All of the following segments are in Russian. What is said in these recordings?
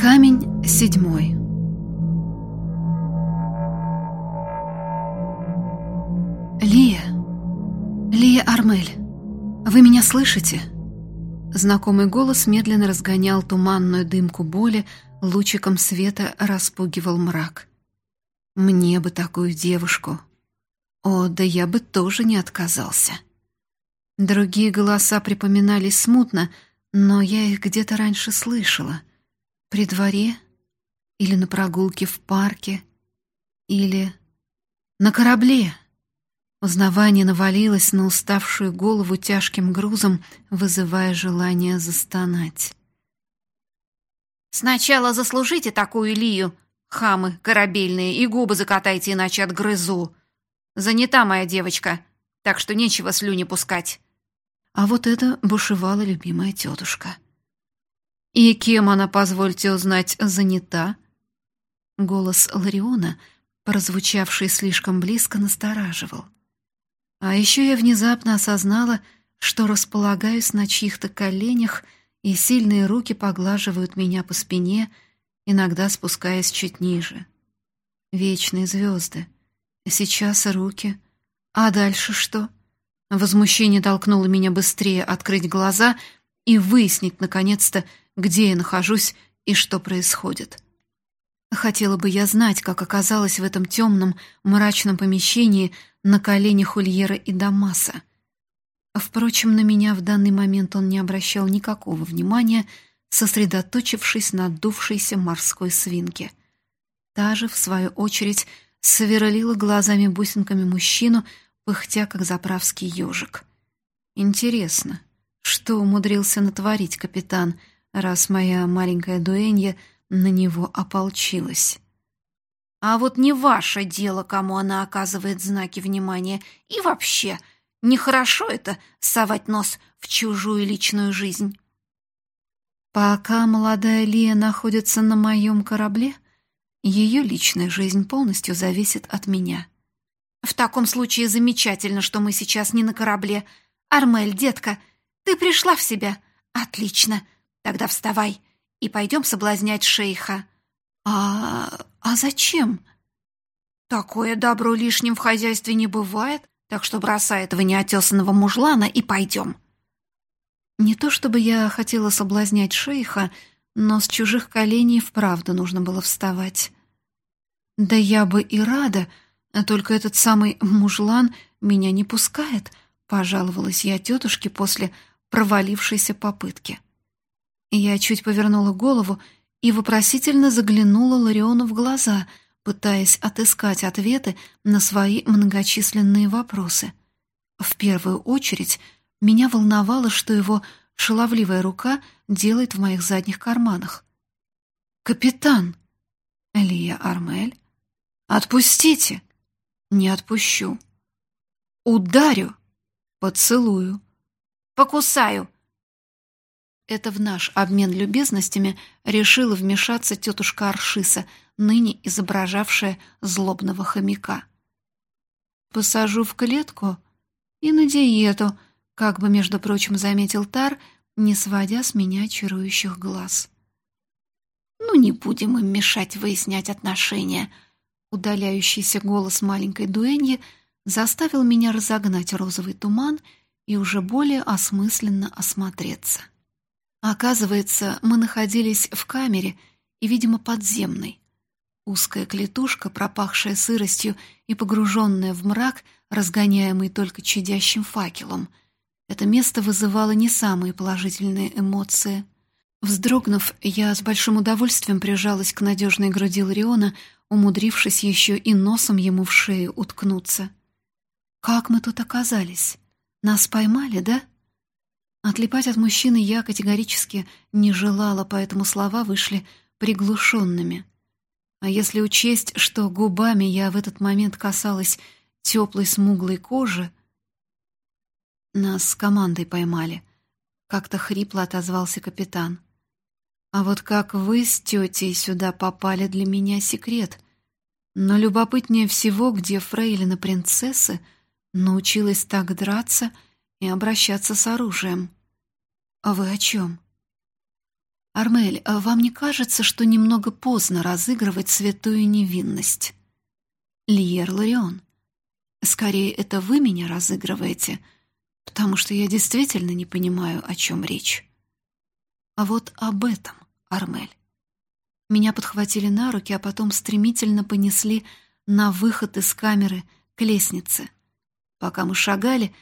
Камень седьмой. Лия, Лия Армель, вы меня слышите? Знакомый голос медленно разгонял туманную дымку боли, лучиком света распугивал мрак. Мне бы такую девушку. О, да я бы тоже не отказался. Другие голоса припоминались смутно, но я их где-то раньше слышала. При дворе или на прогулке в парке или на корабле. Узнавание навалилось на уставшую голову тяжким грузом, вызывая желание застонать. «Сначала заслужите такую Лию, хамы корабельные, и губы закатайте, иначе отгрызу. Занята моя девочка, так что нечего слюни пускать». А вот это бушевала любимая тетушка. «И кем она, позвольте узнать, занята?» Голос Лариона, прозвучавший слишком близко, настораживал. А еще я внезапно осознала, что располагаюсь на чьих-то коленях, и сильные руки поглаживают меня по спине, иногда спускаясь чуть ниже. Вечные звезды. Сейчас руки. А дальше что? Возмущение толкнуло меня быстрее открыть глаза и выяснить, наконец-то, где я нахожусь и что происходит. Хотела бы я знать, как оказалась в этом темном, мрачном помещении на коленях Ульера и Дамаса. Впрочем, на меня в данный момент он не обращал никакого внимания, сосредоточившись на дувшейся морской свинке. Та же, в свою очередь, сверлила глазами-бусинками мужчину, пыхтя, как заправский ежик. Интересно, что умудрился натворить капитан, раз моя маленькая дуэнья на него ополчилась? А вот не ваше дело, кому она оказывает знаки внимания. И вообще, нехорошо это совать нос в чужую личную жизнь. Пока молодая Лия находится на моем корабле, ее личная жизнь полностью зависит от меня. В таком случае замечательно, что мы сейчас не на корабле. Армель, детка, ты пришла в себя? Отлично. Тогда вставай и пойдем соблазнять шейха. А, а зачем? Такое добро лишним в хозяйстве не бывает, так что бросай этого неотесанного мужлана и пойдем. Не то чтобы я хотела соблазнять шейха, но с чужих коленей вправду нужно было вставать. Да я бы и рада, только этот самый мужлан меня не пускает, пожаловалась я тетушке после провалившейся попытки. Я чуть повернула голову и вопросительно заглянула Лариону в глаза, пытаясь отыскать ответы на свои многочисленные вопросы. В первую очередь меня волновало, что его шаловливая рука делает в моих задних карманах. «Капитан!» «Лия Армель?» «Отпустите!» «Не отпущу!» «Ударю!» «Поцелую!» «Покусаю!» Это в наш обмен любезностями решила вмешаться тетушка Аршиса, ныне изображавшая злобного хомяка. «Посажу в клетку и на диету», как бы, между прочим, заметил Тар, не сводя с меня чарующих глаз. «Ну, не будем им мешать выяснять отношения», Удаляющийся голос маленькой дуэньи заставил меня разогнать розовый туман и уже более осмысленно осмотреться. Оказывается, мы находились в камере и, видимо, подземной. Узкая клетушка, пропахшая сыростью и погруженная в мрак, разгоняемый только чадящим факелом. Это место вызывало не самые положительные эмоции. Вздрогнув, я с большим удовольствием прижалась к надежной груди Лариона, умудрившись еще и носом ему в шею уткнуться. «Как мы тут оказались? Нас поймали, да?» Отлипать от мужчины я категорически не желала, поэтому слова вышли приглушенными. А если учесть, что губами я в этот момент касалась теплой смуглой кожи... Нас с командой поймали. Как-то хрипло отозвался капитан. А вот как вы с тетей сюда попали, для меня секрет. Но любопытнее всего, где фрейлина принцессы научилась так драться — и обращаться с оружием. А вы о чем? «Армель, а вам не кажется, что немного поздно разыгрывать святую невинность?» «Лиер Ларион, скорее это вы меня разыгрываете, потому что я действительно не понимаю, о чем речь». «А вот об этом, Армель». Меня подхватили на руки, а потом стремительно понесли на выход из камеры к лестнице. Пока мы шагали,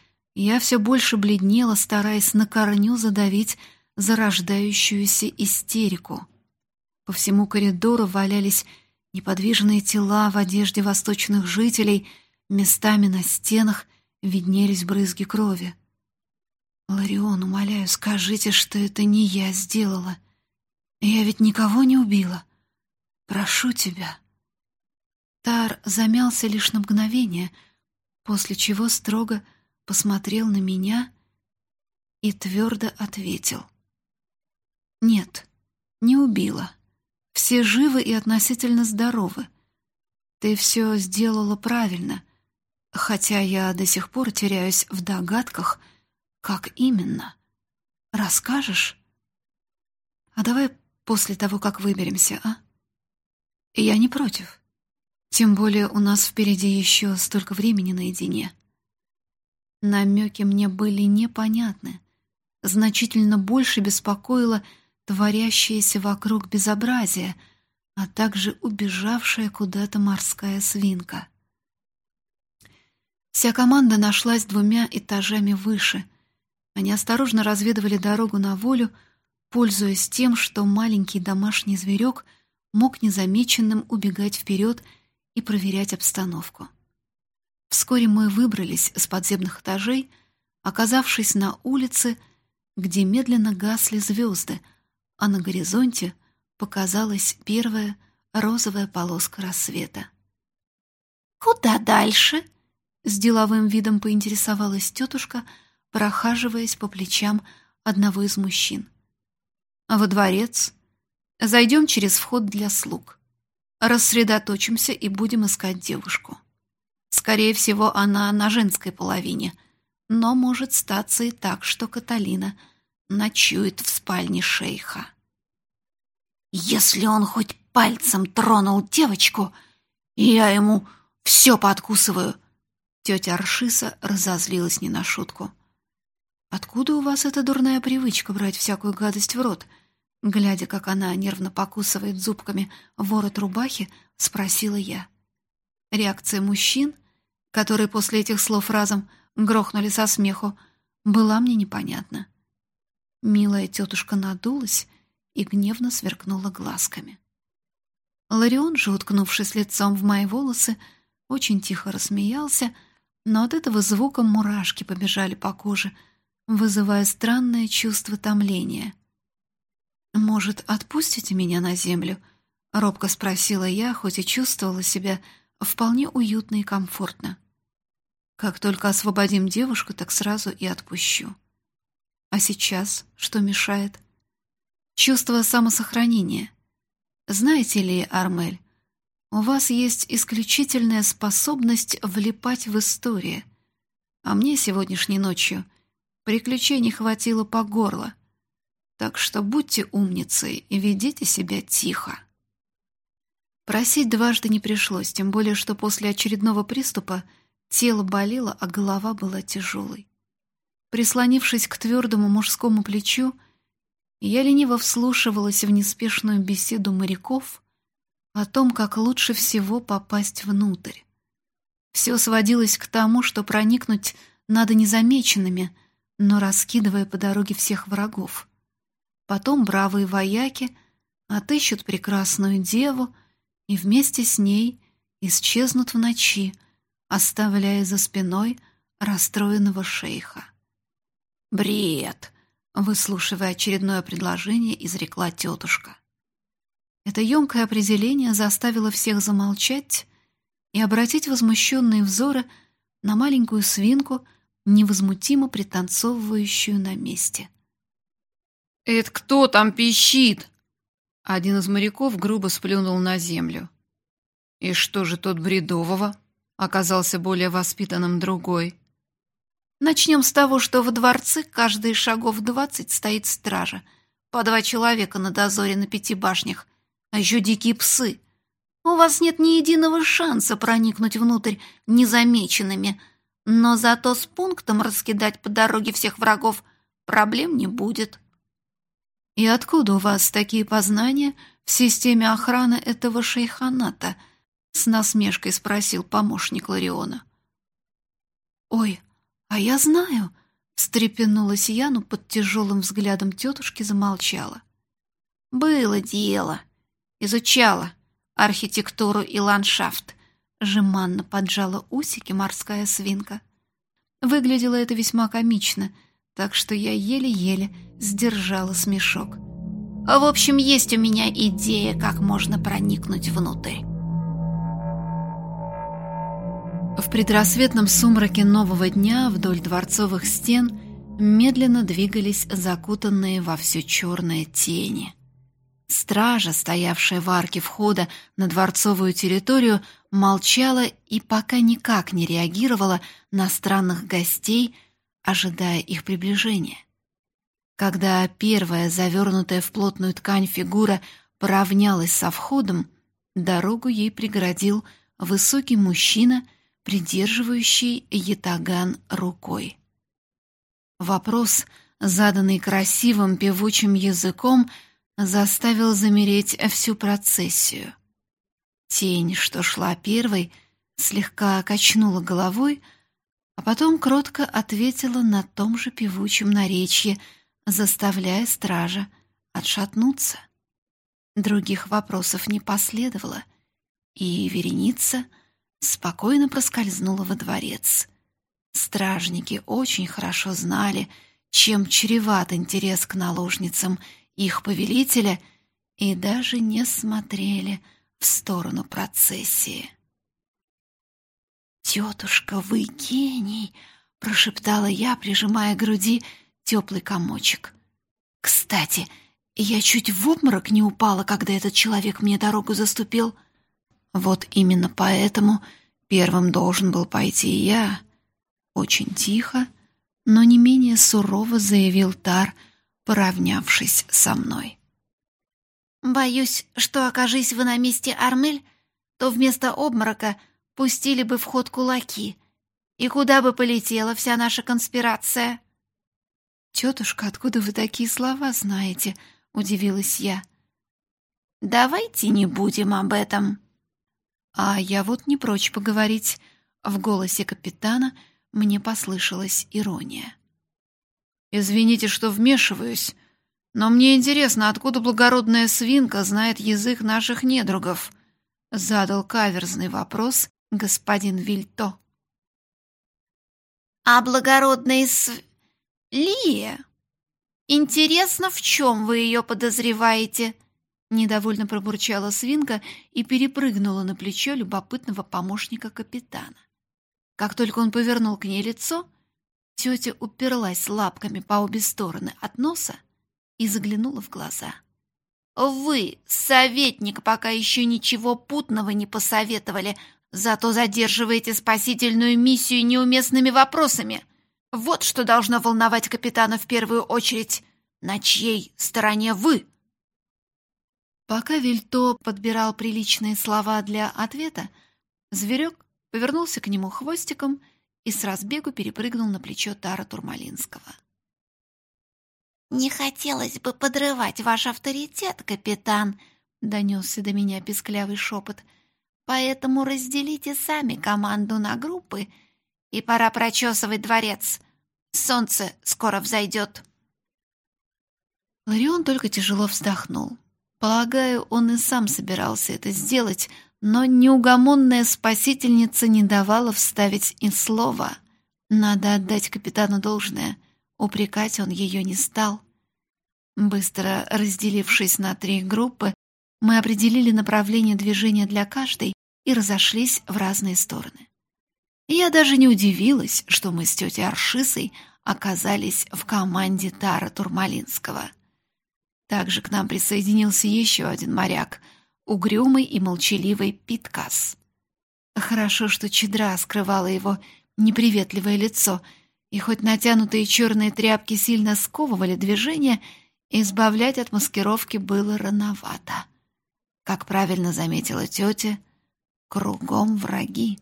я все больше бледнела, стараясь на корню задавить зарождающуюся истерику. По всему коридору валялись неподвижные тела в одежде восточных жителей, местами на стенах виднелись брызги крови. «Ларион, умоляю, скажите, что это не я сделала. Я ведь никого не убила. Прошу тебя». Тар замялся лишь на мгновение, после чего строго посмотрел на меня и твердо ответил — нет, не убила. Все живы и относительно здоровы. Ты все сделала правильно, хотя я до сих пор теряюсь в догадках, как именно. Расскажешь? А давай после того, как выберемся, а? Я не против. Тем более у нас впереди еще столько времени наедине. Намеки мне были непонятны. Значительно больше беспокоило, творящееся вокруг безобразие, а также убежавшая куда-то морская свинка. Вся команда нашлась двумя этажами выше. Они осторожно разведывали дорогу на волю, пользуясь тем, что маленький домашний зверек мог незамеченным убегать вперед и проверять обстановку. Вскоре мы выбрались с подземных этажей, оказавшись на улице, где медленно гасли звезды — а на горизонте показалась первая розовая полоска рассвета. «Куда дальше?» — с деловым видом поинтересовалась тетушка, прохаживаясь по плечам одного из мужчин. «Во дворец. Зайдем через вход для слуг. Рассредоточимся и будем искать девушку. Скорее всего, она на женской половине, но может статься и так, что Каталина — ночует в спальне шейха. Если он хоть пальцем тронул девочку, я ему все подкусываю. Тетя Аршиса разозлилась не на шутку. «Откуда у вас эта дурная привычка брать всякую гадость в рот?» Глядя, как она нервно покусывает зубками ворот рубахи, спросила я. Реакция мужчин, которые после этих слов разом грохнули со смеху, была мне непонятна. Милая тетушка надулась и гневно сверкнула глазками. Ларион же, уткнувшись лицом в мои волосы, очень тихо рассмеялся, но от этого звука мурашки побежали по коже, вызывая странное чувство томления. «Может, отпустите меня на землю?» — робко спросила я, хоть и чувствовала себя вполне уютно и комфортно. «Как только освободим девушку, так сразу и отпущу». А сейчас что мешает? Чувство самосохранения. Знаете ли, Армель, у вас есть исключительная способность влипать в историю, а мне сегодняшней ночью приключений хватило по горло. Так что будьте умницей и ведите себя тихо. Просить дважды не пришлось, тем более, что после очередного приступа тело болело, а голова была тяжелой. Прислонившись к твердому мужскому плечу, я лениво вслушивалась в неспешную беседу моряков о том, как лучше всего попасть внутрь. Все сводилось к тому, что проникнуть надо незамеченными, но раскидывая по дороге всех врагов. Потом бравые вояки отыщут прекрасную деву и вместе с ней исчезнут в ночи, оставляя за спиной расстроенного шейха. «Бред!» — выслушивая очередное предложение, изрекла тетушка. Это емкое определение заставило всех замолчать и обратить возмущенные взоры на маленькую свинку, невозмутимо пританцовывающую на месте. «Это кто там пищит?» Один из моряков грубо сплюнул на землю. «И что же тот бредового?» Оказался более воспитанным другой. Начнем с того, что во дворце каждые шагов двадцать стоит стража. по два человека на дозоре на пяти башнях, а еще дикие псы. У вас нет ни единого шанса проникнуть внутрь незамеченными, но зато с пунктом раскидать по дороге всех врагов проблем не будет. И откуда у вас такие познания в системе охраны этого шейханата? С насмешкой спросил помощник Лариона. Ой, а я знаю, встрепенулась я, но под тяжелым взглядом тетушки замолчала. Было дело. Изучала архитектуру и ландшафт. Жеманно поджала усики морская свинка. Выглядело это весьма комично, так что я еле-еле сдержала смешок. В общем, есть у меня идея, как можно проникнуть внутрь. В предрассветном сумраке нового дня вдоль дворцовых стен медленно двигались закутанные во все черное тени. Стража, стоявшая в арке входа на дворцовую территорию, молчала и пока никак не реагировала на странных гостей, ожидая их приближения. Когда первая, завернутая в плотную ткань фигура поравнялась со входом, дорогу ей преградил высокий мужчина, придерживающий ятаган рукой. Вопрос, заданный красивым певучим языком, — заставил замереть всю процессию. Тень, что шла первой, слегка качнула головой, а потом кротко ответила на том же певучем наречье, заставляя стража отшатнуться. Других вопросов не последовало, и вереница спокойно проскользнула во дворец. Стражники очень хорошо знали, чем чреват интерес к наложницам их повелителя и даже не смотрели в сторону процессии. «Тетушка, вы гений!» — прошептала я, прижимая к груди теплый комочек. «Кстати, я чуть в обморок не упала, когда этот человек мне дорогу заступил. Вот именно поэтому первым должен был пойти я». Очень тихо, но не менее сурово заявил Тар — поравнявшись со мной. «Боюсь, что, окажись вы на месте Армель, то вместо обморока пустили бы в ход кулаки. И куда бы полетела вся наша конспирация?» «Тетушка, откуда вы такие слова знаете?» — удивилась я. «Давайте не будем об этом». «А я вот не прочь поговорить». В голосе капитана мне послышалась ирония. Извините, что вмешиваюсь, но мне интересно, откуда благородная свинка знает язык наших недругов? Задал каверзный вопрос господин Вильто. А благородная св... Лия? Интересно, в чем вы ее подозреваете? Недовольно пробурчала свинка и перепрыгнула на плечо любопытного помощника капитана. Как только он повернул к ней лицо, Тетя уперлась лапками по обе стороны от носа и заглянула в глаза. «Вы, советник, пока еще ничего путного не посоветовали, зато задерживаете спасительную миссию неуместными вопросами. Вот что должно волновать капитана в первую очередь. На чьей стороне вы?» Пока Вильто подбирал приличные слова для ответа, зверек повернулся к нему хвостиком и, с разбегу перепрыгнул на плечо Тара Турмалинского. «Не хотелось бы подрывать ваш авторитет, капитан», — донесся до меня песклявый шепот. «Поэтому разделите сами команду на группы, и пора прочесывать дворец. Солнце скоро взойдет». Ларион только тяжело вздохнул. Полагаю, он и сам собирался это сделать, но неугомонная спасительница не давала вставить и слова. Надо отдать капитану должное, упрекать он ее не стал. Быстро разделившись на три группы, мы определили направление движения для каждой и разошлись в разные стороны. Я даже не удивилась, что мы с тетей Аршисой оказались в команде Тара Турмалинского. Также к нам присоединился еще один моряк — угрюмый и молчаливый Питкас. Хорошо, что чедра скрывала его неприветливое лицо, и хоть натянутые черные тряпки сильно сковывали движение, избавлять от маскировки было рановато. Как правильно заметила тетя, кругом враги.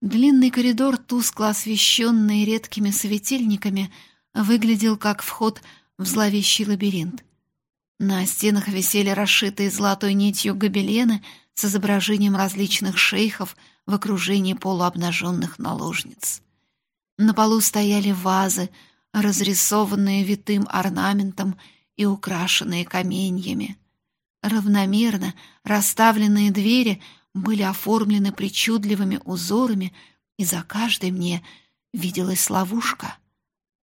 Длинный коридор, тускло освещенный редкими светильниками, выглядел как вход в зловещий лабиринт. На стенах висели расшитые золотой нитью гобелены с изображением различных шейхов в окружении полуобнаженных наложниц. На полу стояли вазы, разрисованные витым орнаментом и украшенные каменьями. Равномерно расставленные двери были оформлены причудливыми узорами, и за каждой мне виделась ловушка.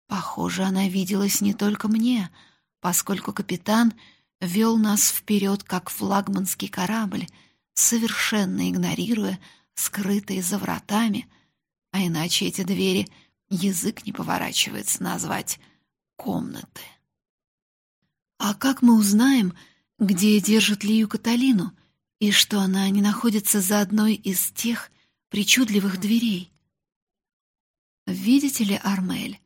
Похоже, она виделась не только мне, поскольку капитан вел нас вперед, как флагманский корабль, совершенно игнорируя скрытые за вратами, а иначе эти двери язык не поворачивается назвать комнаты. А как мы узнаем, где держит Лию Каталину, и что она не находится за одной из тех причудливых дверей? Видите ли, Армель,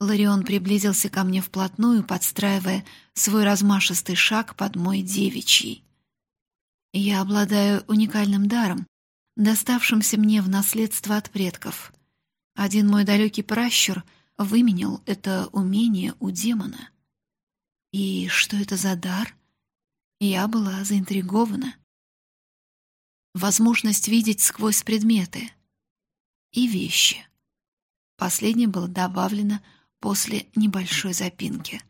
Ларион приблизился ко мне вплотную, подстраивая свой размашистый шаг под мой девичий. Я обладаю уникальным даром, доставшимся мне в наследство от предков. Один мой далекий пращур выменял это умение у демона. И что это за дар? Я была заинтригована. Возможность видеть сквозь предметы и вещи. Последнее было добавлено после небольшой запинки.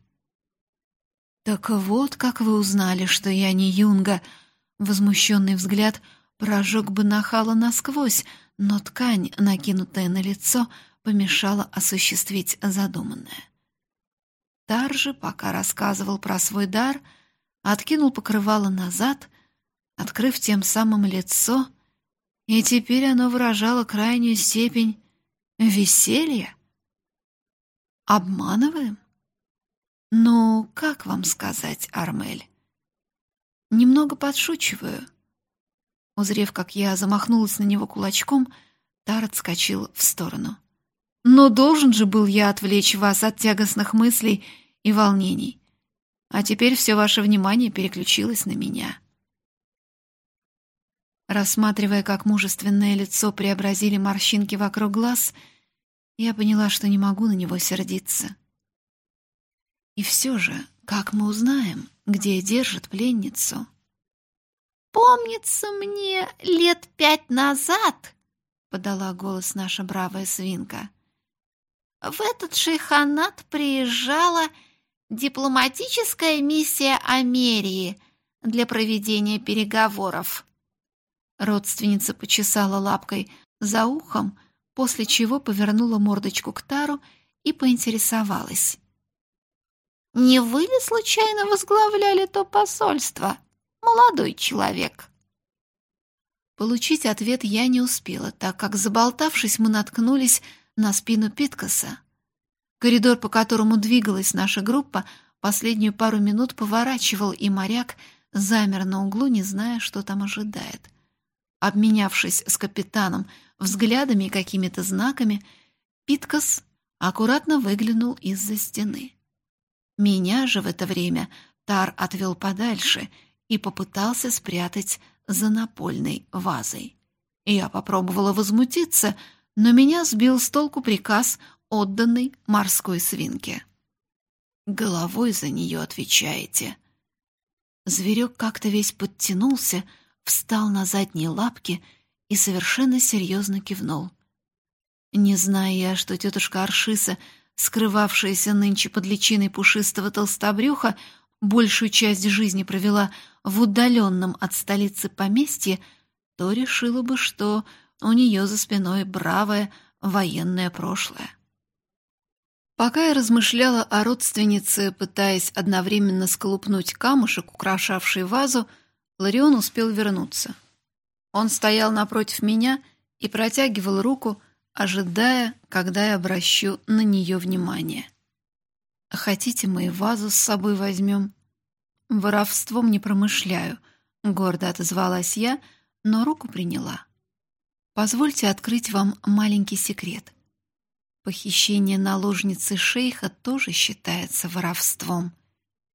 «Так вот, как вы узнали, что я не Юнга!» Возмущенный взгляд прожег бы нахала насквозь, но ткань, накинутая на лицо, помешала осуществить задуманное. Тар же, пока рассказывал про свой дар, откинул покрывало назад, открыв тем самым лицо, и теперь оно выражало крайнюю степень веселья. Обманываем? Ну, как вам сказать, Армель? Немного подшучиваю. Узрев, как я замахнулась на него кулачком, Тар отскочил в сторону. Но должен же был я отвлечь вас от тягостных мыслей и волнений. А теперь все ваше внимание переключилось на меня. Рассматривая, как мужественное лицо преобразили морщинки вокруг глаз, — я поняла, что не могу на него сердиться. И все же, как мы узнаем, где держит пленницу? «Помнится мне лет пять назад», — подала голос наша бравая свинка, «в этот шейханат приезжала дипломатическая миссия Америи для проведения переговоров». Родственница почесала лапкой за ухом, — после чего повернула мордочку к Тару и поинтересовалась. «Не вы ли случайно возглавляли то посольство, молодой человек?» Получить ответ я не успела, так как, заболтавшись, мы наткнулись на спину Питкаса. Коридор, по которому двигалась наша группа, последнюю пару минут поворачивал, и моряк замер на углу, не зная, что там ожидает. Обменявшись с капитаном взглядами и какими-то знаками, Питкас аккуратно выглянул из-за стены. Меня же в это время Тар отвел подальше и попытался спрятать за напольной вазой. Я попробовала возмутиться, но меня сбил с толку приказ, отданный морской свинке. «Головой за нее отвечаете». Зверек как-то весь подтянулся, встал на задние лапки и совершенно серьезно кивнул. Не зная я, что тетушка Аршиса, скрывавшаяся нынче под личиной пушистого толстобрюха, большую часть жизни провела в удаленном от столицы поместье, то решила бы, что у нее за спиной бравое военное прошлое. Пока я размышляла о родственнице, пытаясь одновременно сколупнуть камушек, украшавший вазу, Ларион успел вернуться. Он стоял напротив меня и протягивал руку, ожидая, когда я обращу на нее внимание. «Хотите, мы вазу с собой возьмем?» «Воровством не промышляю», — гордо отозвалась я, но руку приняла. «Позвольте открыть вам маленький секрет. Похищение наложницы шейха тоже считается воровством,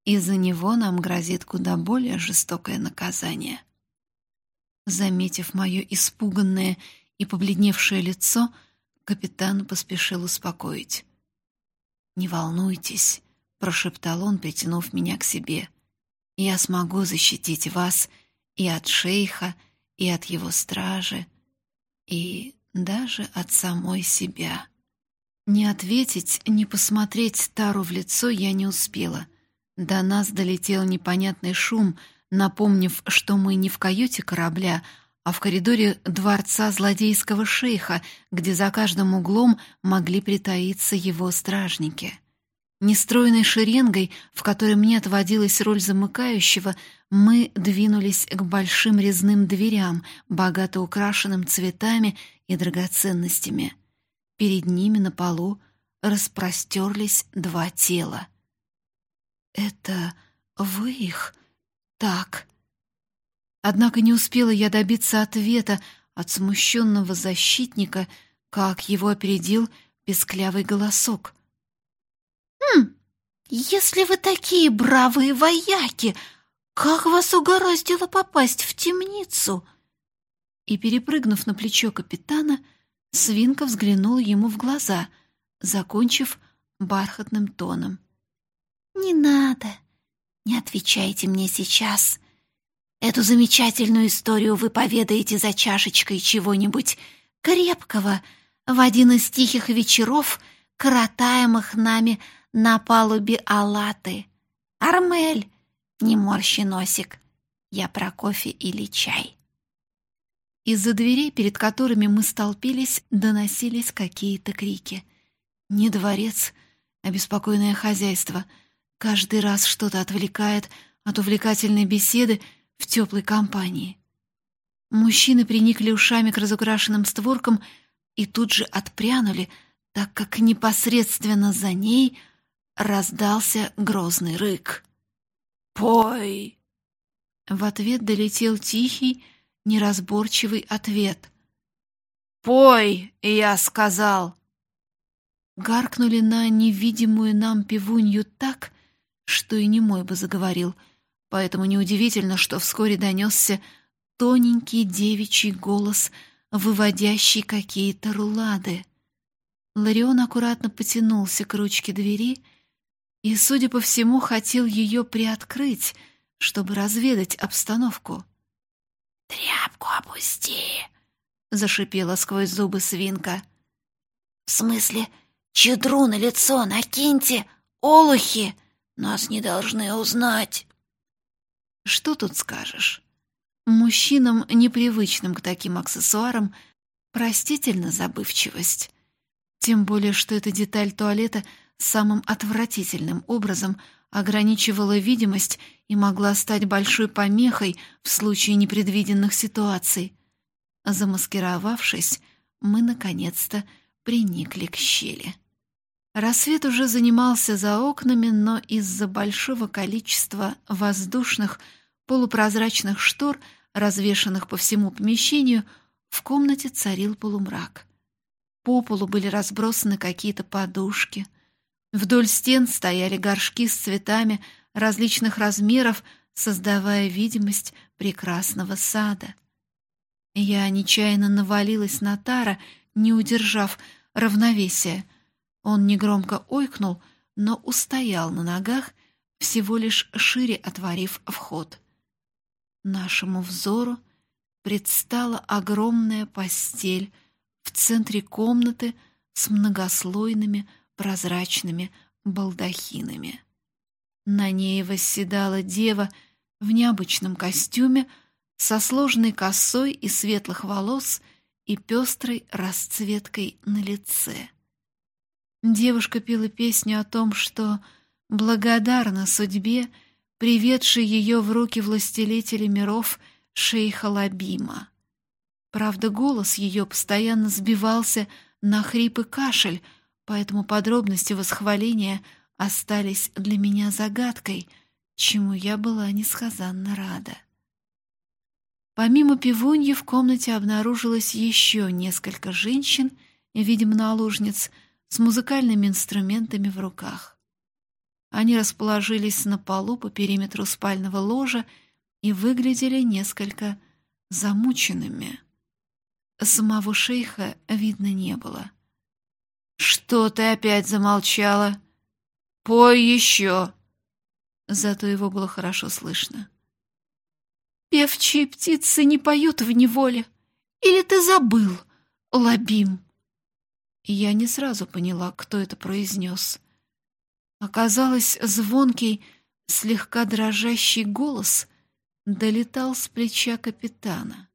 и за него нам грозит куда более жестокое наказание. Заметив мое испуганное и побледневшее лицо, капитан поспешил успокоить. «Не волнуйтесь», — прошептал он, притянув меня к себе. «Я смогу защитить вас и от шейха, и от его стражи, и даже от самой себя». Не ответить, не посмотреть Тару в лицо я не успела. До нас долетел непонятный шум, напомнив, что мы не в каюте корабля, а в коридоре дворца злодейского шейха, где за каждым углом могли притаиться его стражники. Нестроенной шеренгой, в которой мне отводилась роль замыкающего, мы двинулись к большим резным дверям, богато украшенным цветами и драгоценностями — Перед ними на полу распростерлись два тела. «Это вы их? Так...» Однако не успела я добиться ответа от смущенного защитника, как его опередил песклявый голосок. «Хм, если вы такие бравые вояки, как вас угораздило попасть в темницу?» И, перепрыгнув на плечо капитана, — Свинка взглянула ему в глаза, закончив бархатным тоном. «Не надо, не отвечайте мне сейчас. Эту замечательную историю вы поведаете за чашечкой чего-нибудь крепкого в один из тихих вечеров, коротаемых нами на палубе Алаты. Армель, не морщи носик, я про кофе или чай». Из-за дверей, перед которыми мы столпились, доносились какие-то крики. Не дворец, а беспокойное хозяйство. Каждый раз что-то отвлекает от увлекательной беседы в теплой компании. Мужчины приникли ушами к разукрашенным створкам и тут же отпрянули, так как непосредственно за ней раздался грозный рык. «Пой!» В ответ долетел тихий, неразборчивый ответ. «Пой!» — я сказал. Гаркнули на невидимую нам пивунью так, что и не мой бы заговорил, поэтому неудивительно, что вскоре донесся тоненький девичий голос, выводящий какие-то рулады. Ларион аккуратно потянулся к ручке двери и, судя по всему, хотел ее приоткрыть, чтобы разведать обстановку. «Тряпку опусти!» — зашипела сквозь зубы свинка. «В смысле, чедру на лицо накиньте, олухи! Нас не должны узнать!» Что тут скажешь? Мужчинам, непривычным к таким аксессуарам, простительна забывчивость. Тем более, что эта деталь туалета самым отвратительным образом ограничивала видимость и могла стать большой помехой в случае непредвиденных ситуаций. Замаскировавшись, мы наконец-то приникли к щели. Рассвет уже занимался за окнами, но из-за большого количества воздушных полупрозрачных штор, развешанных по всему помещению, в комнате царил полумрак. По полу были разбросаны какие-то подушки. Вдоль стен стояли горшки с цветами, различных размеров, создавая видимость прекрасного сада. Я нечаянно навалилась на Тара, не удержав равновесия. Он негромко ойкнул, но устоял на ногах, всего лишь шире отворив вход. Нашему взору предстала огромная постель в центре комнаты с многослойными прозрачными балдахинами. На ней восседала дева в необычном костюме со сложной косой и светлых волос и пестрой расцветкой на лице. Девушка пела песню о том, что благодарна судьбе, приведшей ее в руки властелителя миров шейха Лабима. Правда, голос ее постоянно сбивался на хрип и кашель, поэтому подробности восхваления — остались для меня загадкой, чему я была несказанно рада. Помимо пивуньи в комнате обнаружилось еще несколько женщин, видимо, наложниц, с музыкальными инструментами в руках. Они расположились на полу по периметру спального ложа и выглядели несколько замученными. Самого шейха видно не было. «Что ты опять замолчала? Пой еще!» Зато его было хорошо слышно. «Певчие птицы не поют в неволе. Или ты забыл, Лабим?» Я не сразу поняла, кто это произнес. Оказалось, звонкий, слегка дрожащий голос долетал с плеча капитана.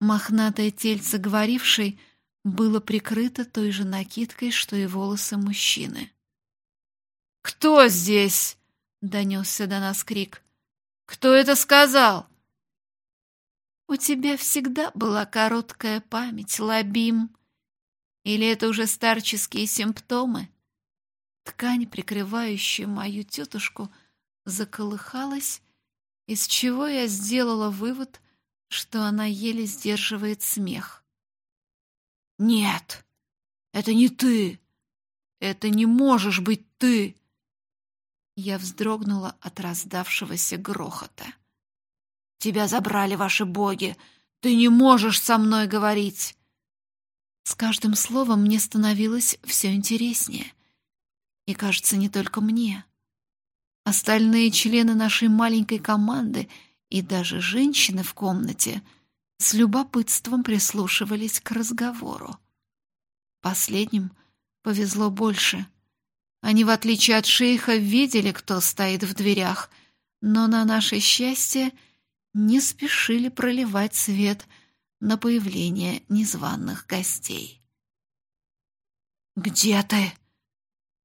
Мохнатое тельце говорившей было прикрыто той же накидкой, что и волосы мужчины. «Кто здесь?» — донесся до нас крик. «Кто это сказал?» «У тебя всегда была короткая память, Лабим. Или это уже старческие симптомы?» Ткань, прикрывающая мою тетушку, заколыхалась, из чего я сделала вывод, что она еле сдерживает смех. «Нет, это не ты! Это не можешь быть ты!» Я вздрогнула от раздавшегося грохота. «Тебя забрали ваши боги! Ты не можешь со мной говорить!» С каждым словом мне становилось все интереснее. И, кажется, не только мне. Остальные члены нашей маленькой команды — и даже женщины в комнате с любопытством прислушивались к разговору. Последним повезло больше. Они, в отличие от шейха, видели, кто стоит в дверях, но на наше счастье не спешили проливать свет на появление незваных гостей. «Где ты?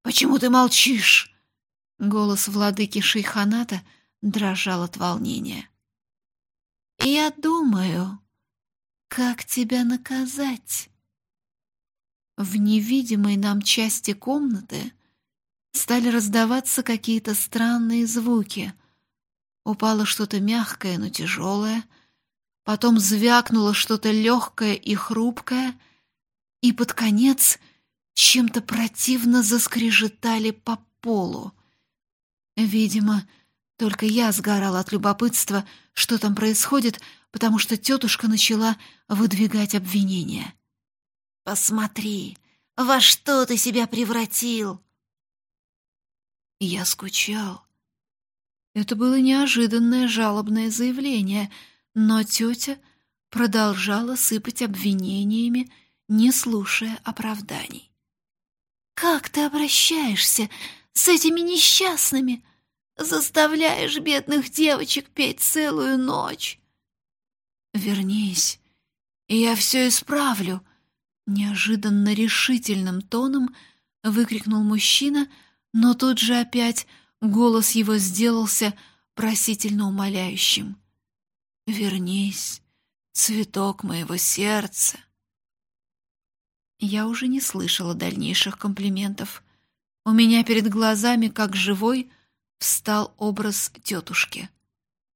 Почему ты молчишь?» Голос владыки шейханата дрожал от волнения. Я думаю, как тебя наказать? В невидимой нам части комнаты стали раздаваться какие-то странные звуки. Упало что-то мягкое, но тяжелое, потом звякнуло что-то легкое и хрупкое, и под конец чем-то противно заскрежетали по полу. Видимо, только я сгорала от любопытства, что там происходит, потому что тетушка начала выдвигать обвинения. «Посмотри, во что ты себя превратил!» Я скучал. Это было неожиданное жалобное заявление, но тетя продолжала сыпать обвинениями, не слушая оправданий. «Как ты обращаешься с этими несчастными?» Заставляешь бедных девочек петь целую ночь. Вернись, и я все исправлю, неожиданно решительным тоном выкрикнул мужчина, но тут же опять голос его сделался просительно умоляющим. Вернись, цветок моего сердца. Я уже не слышала дальнейших комплиментов. У меня перед глазами, как живой, встал образ тетушки.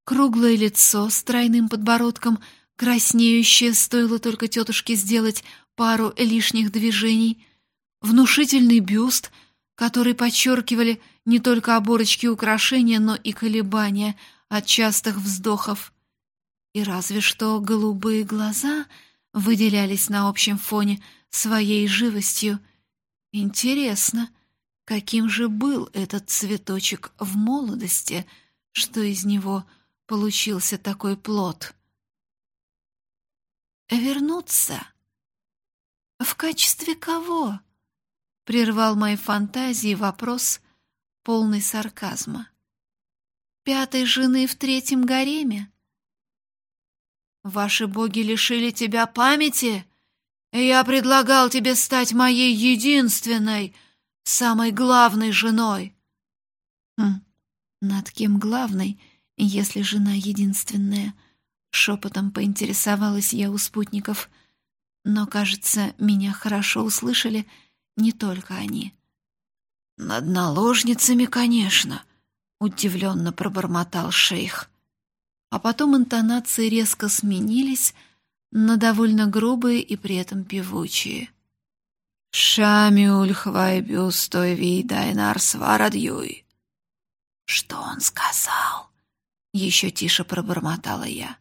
Круглое лицо с тройным подбородком, краснеющее, стоило только тетушке сделать пару лишних движений, внушительный бюст, который подчеркивали не только оборочки украшения, но и колебания от частых вздохов. И разве что голубые глаза выделялись на общем фоне своей живостью. Интересно — Каким же был этот цветочек в молодости, что из него получился такой плод? Вернуться? В качестве кого? Прервал мои фантазии вопрос, полный сарказма. Пятой жены в третьем гареме? Ваши боги лишили тебя памяти? Я предлагал тебе стать моей единственной, самой главной женой. Хм, над кем главной, если жена единственная? Шепотом поинтересовалась я у спутников, но, кажется, меня хорошо услышали не только они. Над наложницами, конечно, удивленно пробормотал шейх. А потом интонации резко сменились на довольно грубые и при этом певучие. Шамюль хвайбюс той видайнар сварадьюй. Что он сказал? Еще тише пробормотала я.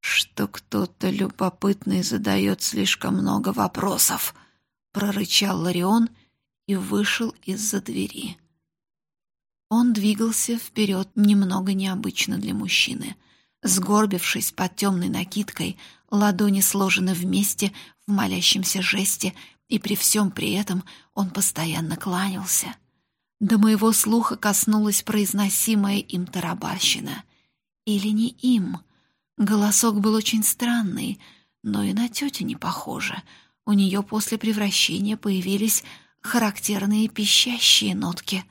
Что кто-то любопытный задает слишком много вопросов, прорычал Ларион и вышел из-за двери. Он двигался вперед немного необычно для мужчины. Сгорбившись под темной накидкой, ладони сложены вместе в молящемся жесте, и при всем при этом он постоянно кланялся. До моего слуха коснулась произносимая им тарабарщина. Или не им. Голосок был очень странный, но и на тетю не похоже. У нее после превращения появились характерные пищащие нотки.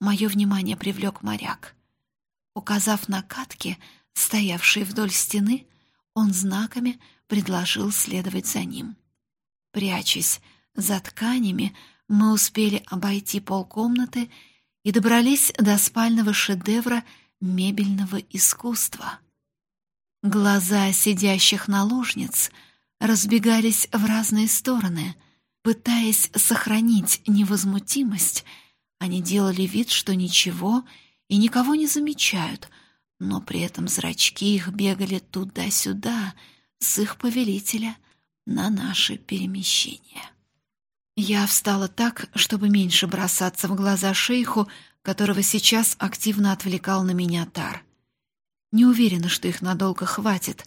Мое внимание привлек моряк. Указав на катки, стоявшие вдоль стены, он знаками предложил следовать за ним. Прячась за тканями, мы успели обойти полкомнаты и добрались до спального шедевра мебельного искусства. Глаза сидящих наложниц разбегались в разные стороны. Пытаясь сохранить невозмутимость, они делали вид, что ничего и никого не замечают, но при этом зрачки их бегали туда-сюда с их повелителя на наши перемещения. Я встала так, чтобы меньше бросаться в глаза шейху, которого сейчас активно отвлекал на меня Тар. Не уверена, что их надолго хватит.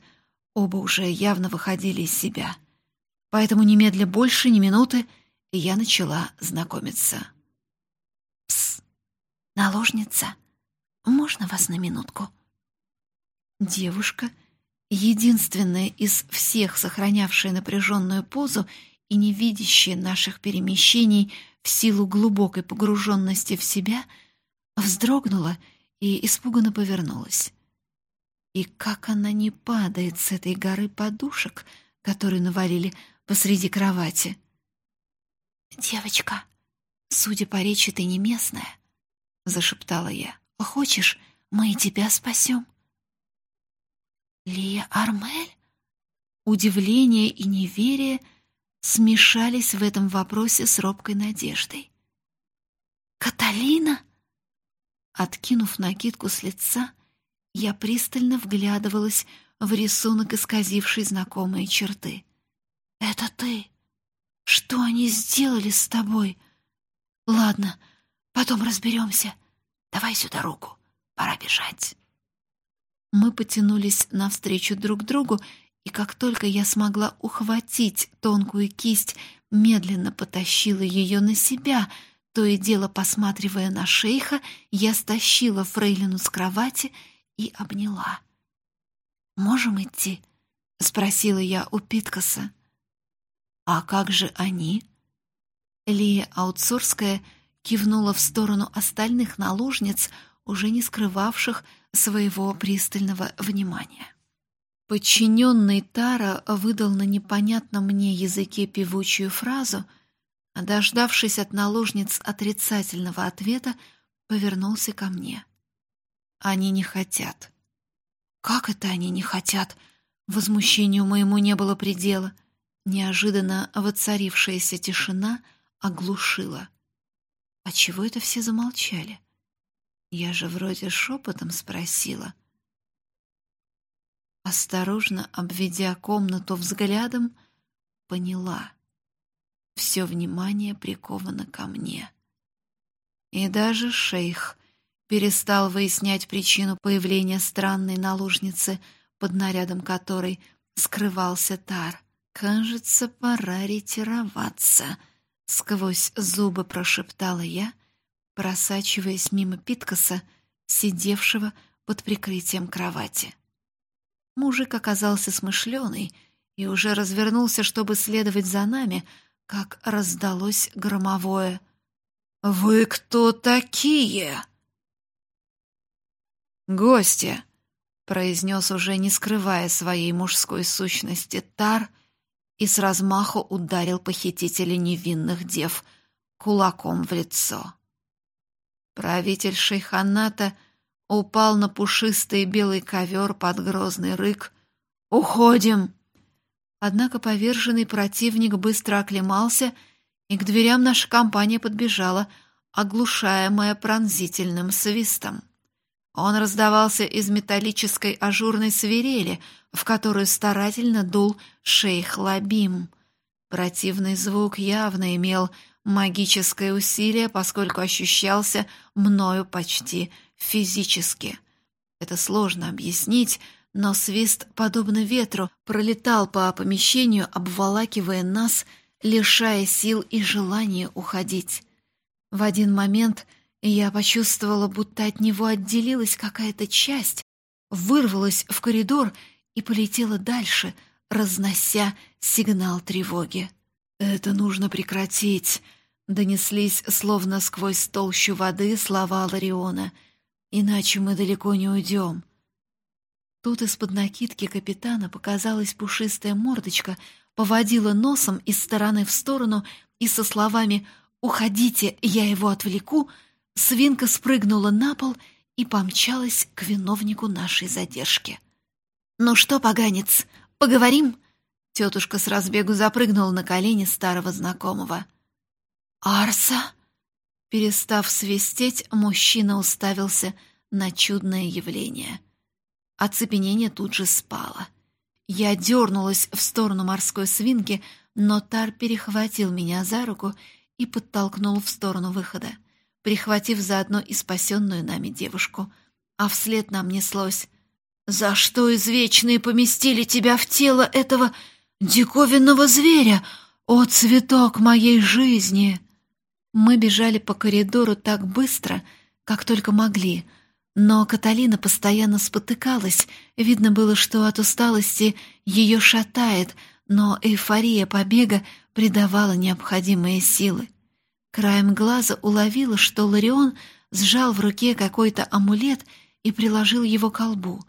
Оба уже явно выходили из себя. Поэтому немедля больше ни минуты, я начала знакомиться. «Пс, наложница, можно вас на минутку?» Девушка, единственная из всех сохранявшая напряженную позу и не видящая наших перемещений в силу глубокой погруженности в себя, вздрогнула и испуганно повернулась. И как она не падает с этой горы подушек, которые навалили посреди кровати. «Девочка, судя по речи, ты не местная», — зашептала я. «Хочешь, мы и тебя спасем?» «Лия Армель?» Удивление и неверие смешались в этом вопросе с робкой надеждой. «Каталина?» Откинув накидку с лица, я пристально вглядывалась в рисунок, исказивший знакомые черты. «Это ты? Что они сделали с тобой? Ладно, потом разберемся. Давай сюда руку, пора бежать». Мы потянулись навстречу друг другу, и как только я смогла ухватить тонкую кисть, медленно потащила ее на себя, то и дело посматривая на шейха, я стащила фрейлину с кровати и обняла. «Можем идти?» — спросила я у Питкаса. «А как же они?» Лия Аутсорская кивнула в сторону остальных наложниц, уже не скрывавших своего пристального внимания. Подчиненный Тара выдал на непонятном мне языке певучую фразу, а, дождавшись от наложниц отрицательного ответа, повернулся ко мне. «Они не хотят». «Как это они не хотят?» Возмущению моему не было предела. Неожиданно воцарившаяся тишина оглушила. А чего это все замолчали? Я же вроде шепотом спросила — осторожно обведя комнату взглядом, поняла. Все внимание приковано ко мне. И даже шейх перестал выяснять причину появления странной наложницы, под нарядом которой скрывался Тар. «Кажется, пора ретироваться», — сквозь зубы прошептала я, просачиваясь мимо Питкаса, сидевшего под прикрытием кровати. Мужик оказался смышленый и уже развернулся, чтобы следовать за нами, как раздалось громовое «Вы кто такие?» «Гости», — произнес уже не скрывая своей мужской сущности Тар и с размаху ударил похитителя невинных дев кулаком в лицо. Правитель шейханата — упал на пушистый белый ковер под грозный рык. «Уходим!» Однако поверженный противник быстро оклемался и к дверям наша компания подбежала, оглушаемая пронзительным свистом. Он раздавался из металлической ажурной свирели, в которую старательно дул шейх Лабим. Противный звук явно имел магическое усилие, поскольку ощущался мною почти физически. Это сложно объяснить, но свист, подобно ветру, пролетал по помещению, обволакивая нас, лишая сил и желания уходить. В один момент я почувствовала, будто от него отделилась какая-то часть, вырвалась в коридор и полетела дальше, разнося сигнал тревоги. «Это нужно прекратить», — донеслись, словно сквозь толщу воды, слова Лариона. «Иначе мы далеко не уйдем». Тут из-под накидки капитана показалась пушистая мордочка, поводила носом из стороны в сторону и со словами «Уходите, я его отвлеку», свинка спрыгнула на пол и помчалась к виновнику нашей задержки. «Ну что, поганец, поговорим?» Тетушка с разбегу запрыгнула на колени старого знакомого. «Арса?» Перестав свистеть, мужчина уставился на чудное явление. Оцепенение тут же спало. Я дернулась в сторону морской свинки, но Тар перехватил меня за руку и подтолкнул в сторону выхода, прихватив заодно и спасенную нами девушку. А вслед нам неслось «За что извечные поместили тебя в тело этого диковинного зверя, о цветок моей жизни!» Мы бежали по коридору так быстро, как только могли, но Каталина постоянно спотыкалась. Видно было, что от усталости ее шатает, но эйфория побега придавала необходимые силы. Краем глаза уловила, что Ларион сжал в руке какой-то амулет и приложил его к колбу.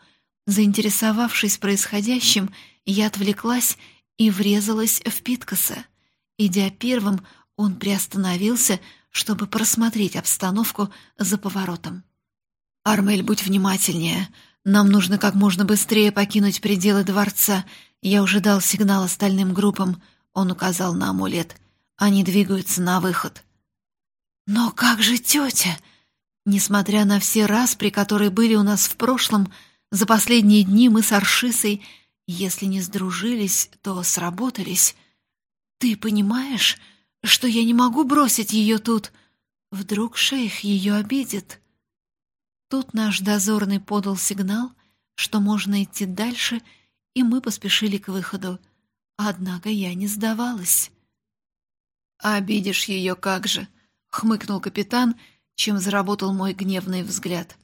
Заинтересовавшись происходящим, я отвлеклась и врезалась в Питкаса. Идя первым, он приостановился, чтобы просмотреть обстановку за поворотом. «Армель, будь внимательнее. Нам нужно как можно быстрее покинуть пределы дворца. Я уже дал сигнал остальным группам», — он указал на амулет. «Они двигаются на выход». «Но как же тетя?» Несмотря на все распри, которые были у нас в прошлом, за последние дни мы с Аршисой если не сдружились, то сработались. Ты понимаешь, что я не могу бросить ее тут? Вдруг шейх ее обидит. Тут наш дозорный подал сигнал, что можно идти дальше, и мы поспешили к выходу. Однако я не сдавалась. «Обидишь ее как же!» — хмыкнул капитан, чем заработал мой гневный взгляд.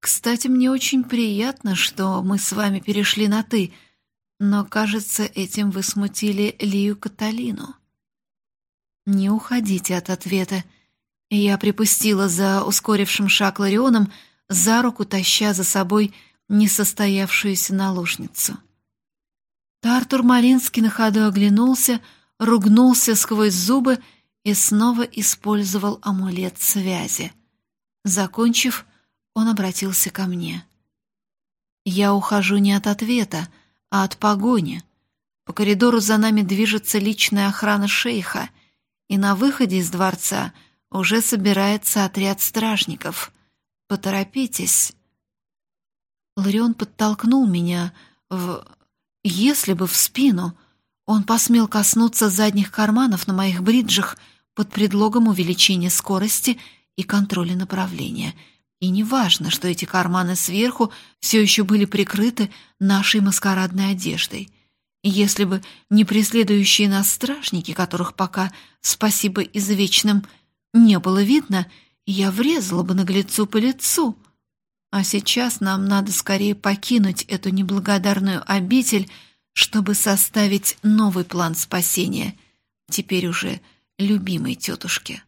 Кстати, мне очень приятно, что мы с вами перешли на «ты», но, кажется, этим вы смутили Лию Каталину. Не уходите от ответа. Я припустила за ускорившим шаг Ларионом, за руку таща за собой несостоявшуюся наложницу. Тартур Малинский на ходу оглянулся, ругнулся сквозь зубы и снова использовал амулет связи. Закончив, он обратился ко мне. «Я ухожу не от ответа, а от погони. По коридору за нами движется личная охрана шейха, и на выходе из дворца уже собирается отряд стражников. Поторопитесь». Ларион подтолкнул меня в... Если бы в спину он посмел коснуться задних карманов на моих бриджах под предлогом увеличения скорости и контроля направления — и не важно, что эти карманы сверху все еще были прикрыты нашей маскарадной одеждой. Если бы не преследующие нас стражники, которых пока, спасибо извечным, не было видно, я врезала бы наглецу по лицу. А сейчас нам надо скорее покинуть эту неблагодарную обитель, чтобы составить новый план спасения, теперь уже любимой тетушке.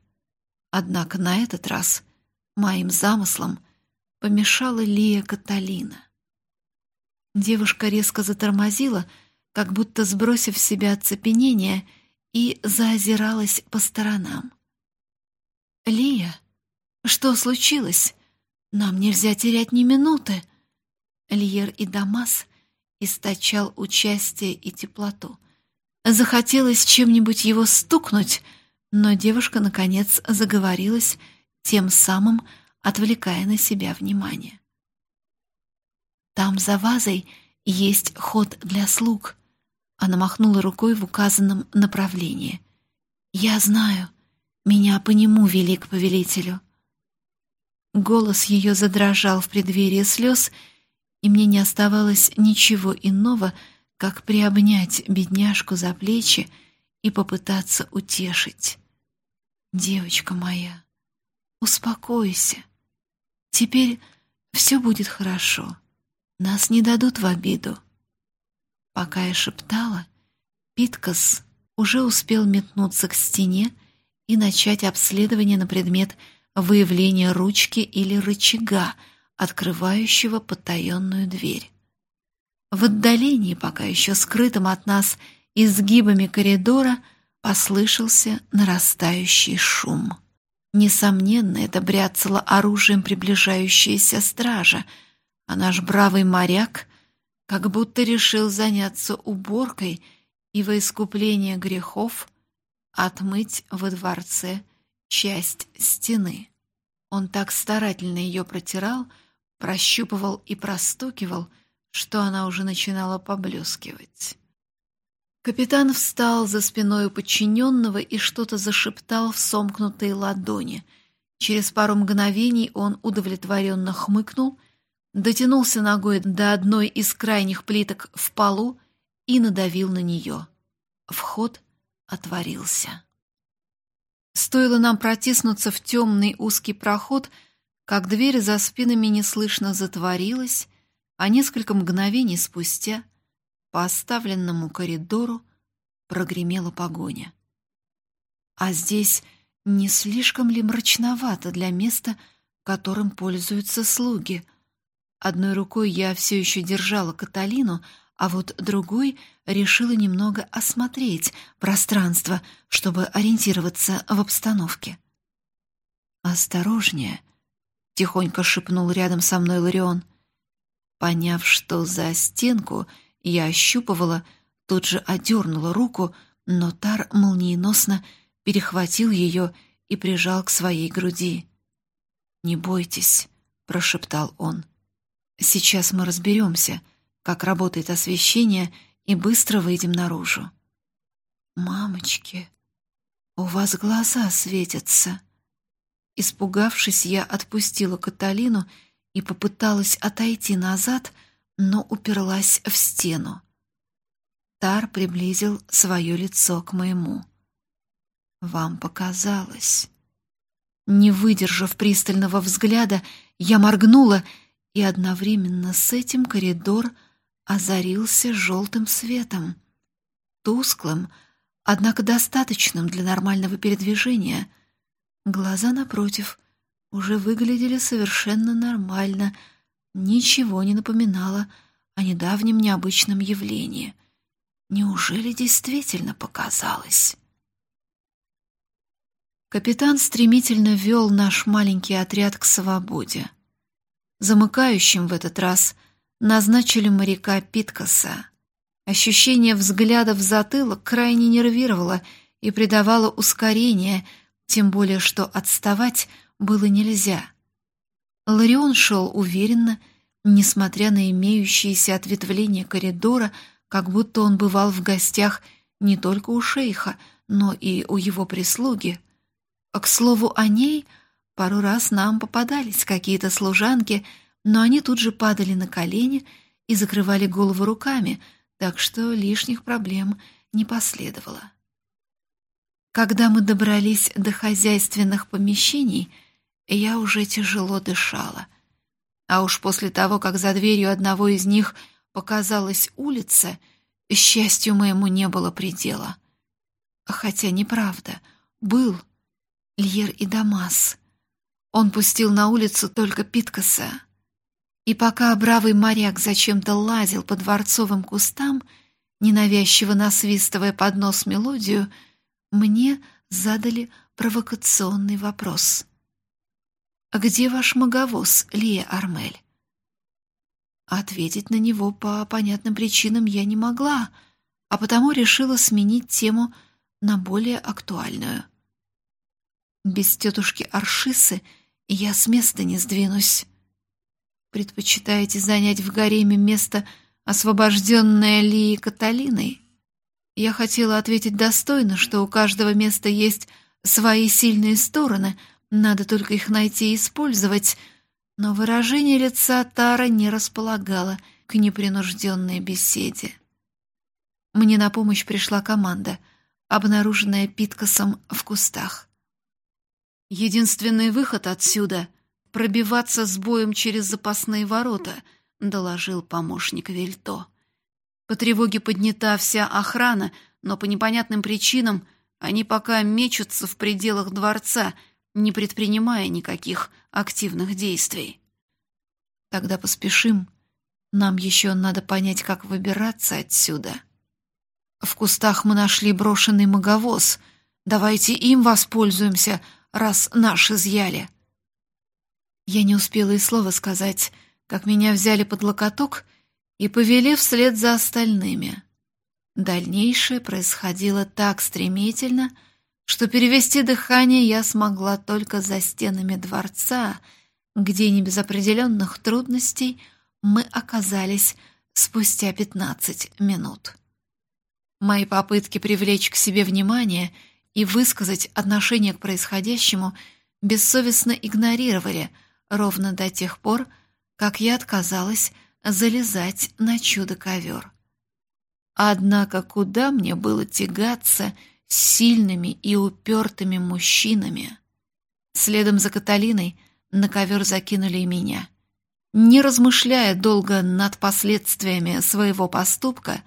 Однако на этот раз — Моим замыслам помешала Лия Каталина. Девушка резко затормозила, как будто сбросив с себя оцепенение, и заозиралась по сторонам. «Лия, что случилось? Нам нельзя терять ни минуты!» Льер и Дамас источал участие и теплоту. Захотелось чем-нибудь его стукнуть, Но девушка, наконец, заговорилась, тем самым отвлекая на себя внимание. «Там за вазой есть ход для слуг», — она махнула рукой в указанном направлении. «Я знаю, меня по нему вели к повелителю». Голос ее задрожал в преддверии слез, и мне не оставалось ничего иного, как приобнять бедняжку за плечи и попытаться утешить. «Девочка моя, успокойся. Теперь все будет хорошо. Нас не дадут в обиду». Пока я шептала, Питкас уже успел метнуться к стене и начать обследование на предмет выявления ручки или рычага, открывающего потаенную дверь. В отдалении, пока еще скрытым от нас изгибами коридора, послышался нарастающий шум. Несомненно, это бряцало оружием приближающаяся стража, а наш бравый моряк как будто решил заняться уборкой и во искупление грехов отмыть во дворце часть стены. Он так старательно ее протирал, прощупывал и простукивал, что она уже начинала поблескивать. Капитан встал за спиной у подчиненного и что-то зашептал в сомкнутые ладони. Через пару мгновений он удовлетворенно хмыкнул, дотянулся ногой до одной из крайних плиток в полу и надавил на нее. Вход отворился. Стоило нам протиснуться в темный узкий проход, как дверь за спинами неслышно затворилась, а несколько мгновений спустя по оставленному коридору прогремела погоня. А здесь не слишком ли мрачновато для места, которым пользуются слуги? Одной рукой я все еще держала Каталину, а вот другой решила немного осмотреть пространство, чтобы ориентироваться в обстановке. «Осторожнее», — тихонько шепнул рядом со мной Ларион. Поняв, что за стенку я ощупывала, тут же одернула руку, но Тар молниеносно перехватил ее и прижал к своей груди. «Не бойтесь», — прошептал он. «Сейчас мы разберемся, как работает освещение, и быстро выйдем наружу. «Мамочки, у вас глаза светятся!» Испугавшись, я отпустила Каталину и попыталась отойти назад, но уперлась в стену. Тар приблизил свое лицо к моему. «Вам показалось». Не выдержав пристального взгляда, я моргнула и одновременно с этим коридор озарился желтым светом, тусклым, однако достаточным для нормального передвижения. Глаза напротив уже выглядели совершенно нормально, ничего не напоминало о недавнем необычном явлении. Неужели действительно показалось? Капитан стремительно вел наш маленький отряд к свободе. Замыкающим в этот раз назначили моряка Питкаса. Ощущение взгляда в затылок крайне нервировало и придавало ускорение, тем более что отставать было нельзя. Ларион шел уверенно, несмотря на имеющиеся ответвления коридора, как будто он бывал в гостях не только у шейха, но и у его прислуги. К слову о ней — Пару раз нам попадались какие-то служанки, но они тут же падали на колени и закрывали голову руками, так что лишних проблем не последовало. Когда мы добрались до хозяйственных помещений, я уже тяжело дышала. А уж после того, как за дверью одного из них показалась улица, счастью моему не было предела. Хотя неправда, был Льер и Дамас. Он пустил на улицу только Питкаса. И пока бравый моряк зачем-то лазил по дворцовым кустам, ненавязчиво насвистывая под нос мелодию, мне задали провокационный вопрос. «А где ваш маговоз, Лия Армель?» Ответить на него по понятным причинам я не могла, а потому решила сменить тему на более актуальную. Без тетушки Аршисы я с места не сдвинусь. Предпочитаете занять в гареме место, освобожденное Лией Каталиной? Я хотела ответить достойно, что у каждого места есть свои сильные стороны, надо только их найти и использовать, но выражение лица Тара не располагало к непринужденной беседе. Мне на помощь пришла команда, обнаруженная Питкосом в кустах. «Единственный выход отсюда — пробиваться с боем через запасные ворота», — доложил помощник Вильто. По тревоге поднята вся охрана, но по непонятным причинам они пока мечутся в пределах дворца, не предпринимая никаких активных действий. Тогда поспешим. Нам еще надо понять, как выбираться отсюда. В кустах мы нашли брошенный маговоз. Давайте им воспользуемся, раз наш изъяли. Я не успела и слова сказать, как меня взяли под локоток и повели вслед за остальными. Дальнейшее происходило так стремительно, что перевести дыхание я смогла только за стенами дворца, где не без определенных трудностей мы оказались спустя пятнадцать минут. Мои попытки привлечь к себе внимание и высказать отношение к происходящему бессовестно игнорировали ровно до тех пор, как я отказалась залезать на чудо-ковер. Однако куда мне было тягаться с сильными и упертыми мужчинами? Следом за Каталиной на ковер закинули и меня. Не размышляя долго над последствиями своего поступка,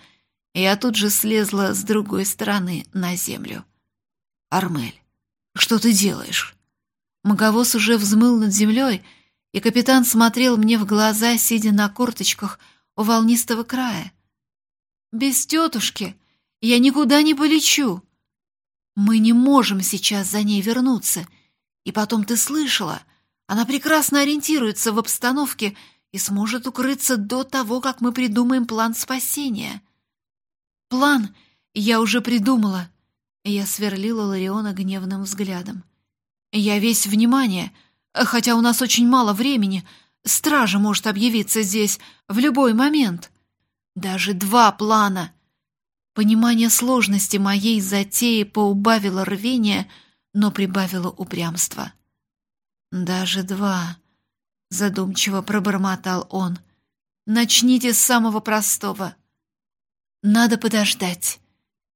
я тут же слезла с другой стороны на землю. «Армель, что ты делаешь?» Маговоз уже взмыл над землей, и капитан смотрел мне в глаза, сидя на корточках у волнистого края. «Без тетушки я никуда не полечу. Мы не можем сейчас за ней вернуться. И потом ты слышала, она прекрасно ориентируется в обстановке и сможет укрыться до того, как мы придумаем план спасения». План я уже придумала. Я сверлила Лариона гневным взглядом. Я весь внимание, хотя у нас очень мало времени. Стража может объявиться здесь в любой момент. Даже два плана. Понимание сложности моей затеи поубавило рвение, но прибавило упрямство. Даже два, задумчиво пробормотал он. Начните с самого простого. Надо подождать.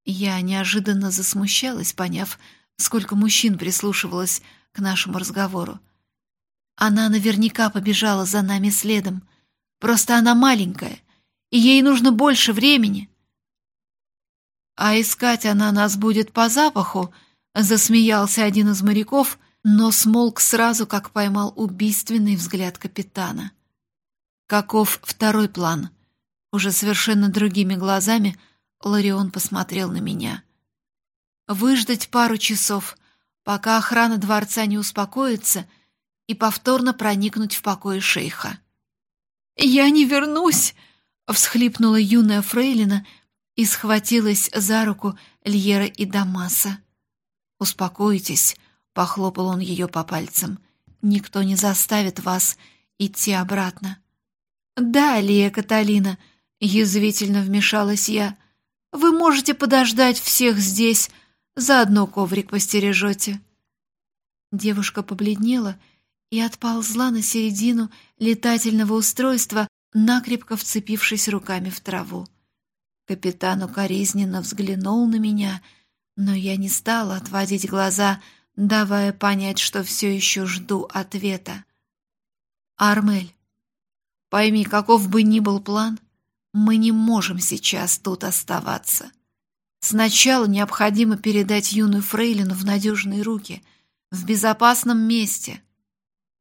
Я неожиданно засмущалась, поняв, сколько мужчин прислушивалось к нашему разговору. Она наверняка побежала за нами следом. Просто она маленькая, и ей нужно больше времени. А искать она нас будет по запаху, засмеялся один из моряков, но смолк сразу, как поймал убийственный взгляд капитана. Каков второй план? Уже совершенно другими глазами Ларион посмотрел на меня. Выждать пару часов, пока охрана дворца не успокоится, и повторно проникнуть в покои шейха. «Я не вернусь!» — всхлипнула юная фрейлина и схватилась за руку Льера и Дамаса. «Успокойтесь», — похлопал он ее по пальцам. «Никто не заставит вас идти обратно». «Да, Лия Каталина», Язвительно вмешалась я. «Вы можете подождать всех здесь, заодно коврик постережете». Девушка побледнела и отползла на середину летательного устройства, накрепко вцепившись руками в траву. Капитан укоризненно взглянул на меня, но я не стала отводить глаза, давая понять, что все еще жду ответа. «Армель, пойми, каков бы ни был план, мы не можем сейчас тут оставаться. Сначала необходимо передать юную фрейлину в надежные руки, в безопасном месте.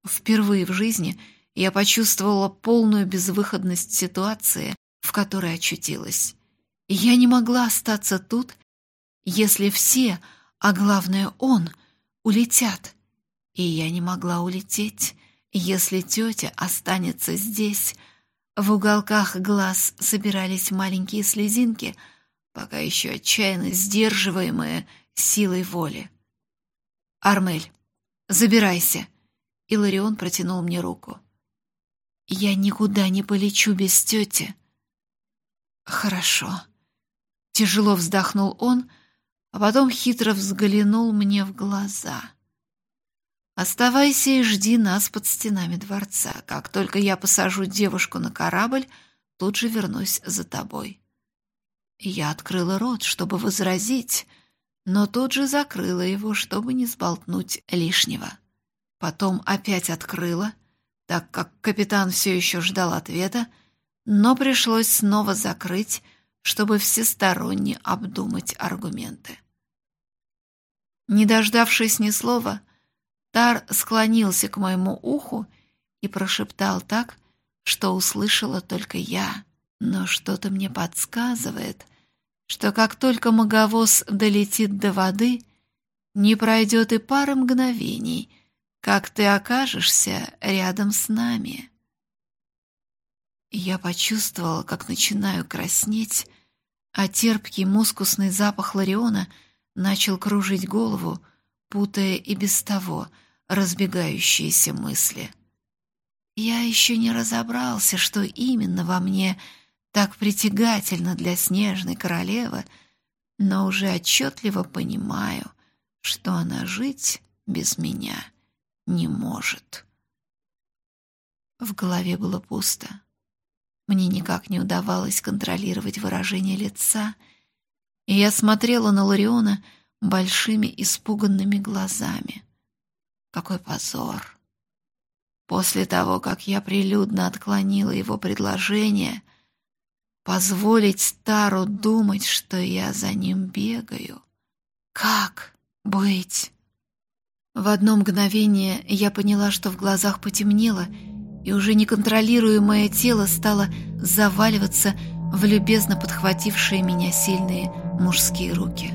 Впервые в жизни я почувствовала полную безвыходность ситуации, в которой очутилась. я не могла остаться тут, если все, а главное он, улетят. И я не могла улететь, если тетя останется здесь, в уголках глаз собирались маленькие слезинки, пока еще отчаянно сдерживаемые силой воли. «Армель, забирайся!» Иларион протянул мне руку. «Я никуда не полечу без тети». «Хорошо». Тяжело вздохнул он, а потом хитро взглянул мне в глаза. «Оставайся и жди нас под стенами дворца. Как только я посажу девушку на корабль, тут же вернусь за тобой». Я открыла рот, чтобы возразить, но тут же закрыла его, чтобы не сболтнуть лишнего. Потом опять открыла, так как капитан все еще ждал ответа, но пришлось снова закрыть, чтобы всесторонне обдумать аргументы. Не дождавшись ни слова, Тар склонился к моему уху и прошептал так, что услышала только я. Но что-то мне подсказывает, что как только маговоз долетит до воды, не пройдет и пары мгновений, как ты окажешься рядом с нами. Я почувствовала, как начинаю краснеть, а терпкий мускусный запах лариона начал кружить голову, путая и без того разбегающиеся мысли. Я еще не разобрался, что именно во мне так притягательно для снежной королевы, но уже отчетливо понимаю, что она жить без меня не может. В голове было пусто. Мне никак не удавалось контролировать выражение лица, и я смотрела на Лариона большими испуганными глазами. Какой позор! После того, как я прилюдно отклонила его предложение, позволить Тару думать, что я за ним бегаю. Как быть? В одно мгновение я поняла, что в глазах потемнело, и уже неконтролируемое тело стало заваливаться в любезно подхватившие меня сильные мужские руки.